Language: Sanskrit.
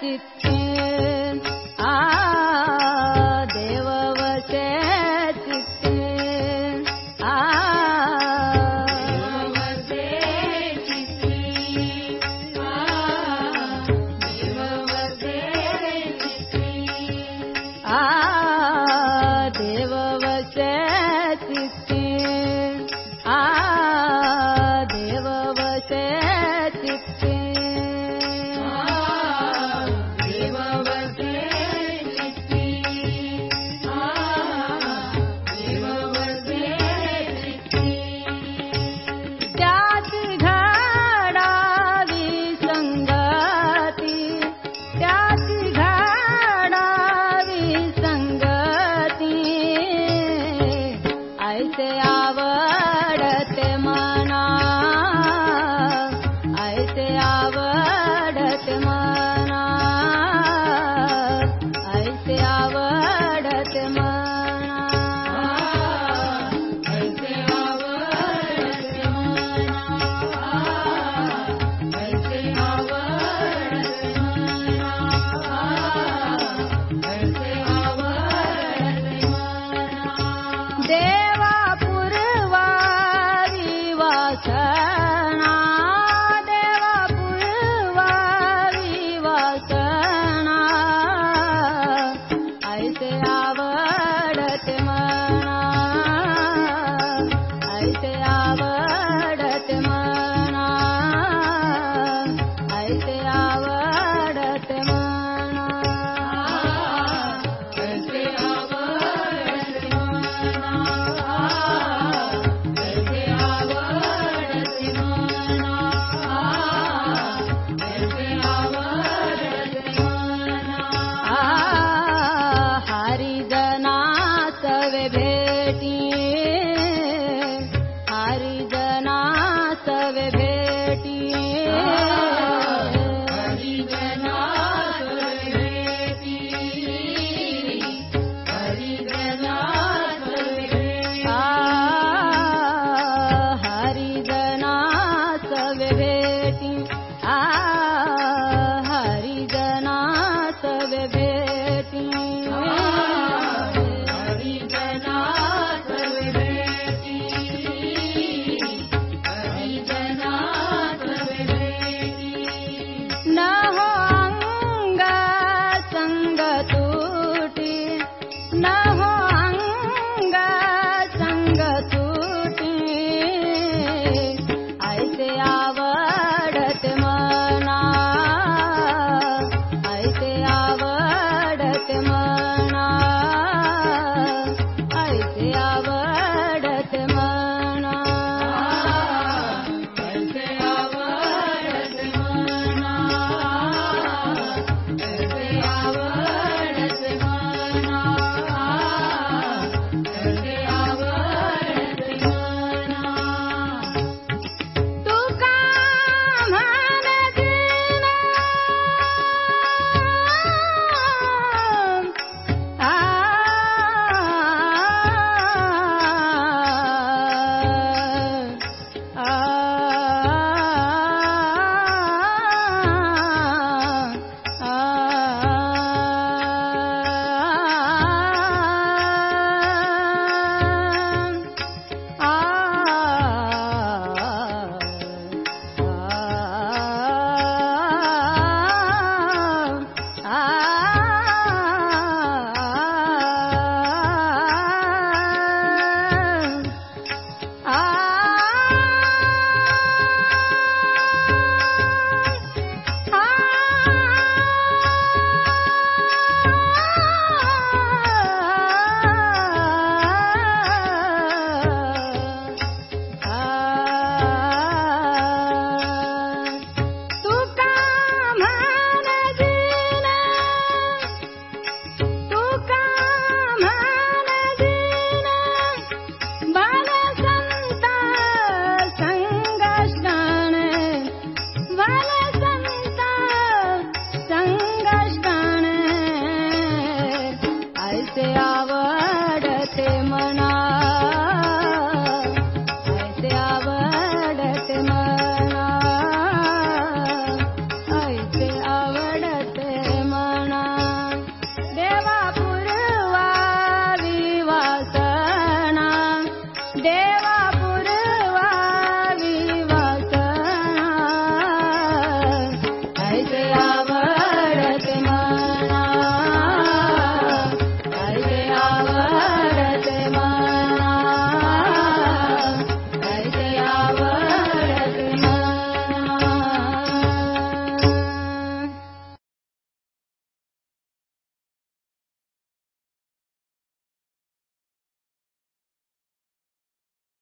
चित्ते आ 对呀 गया टी हरि जनाटी हरि जनाटी हरि जना हरि जनाेटी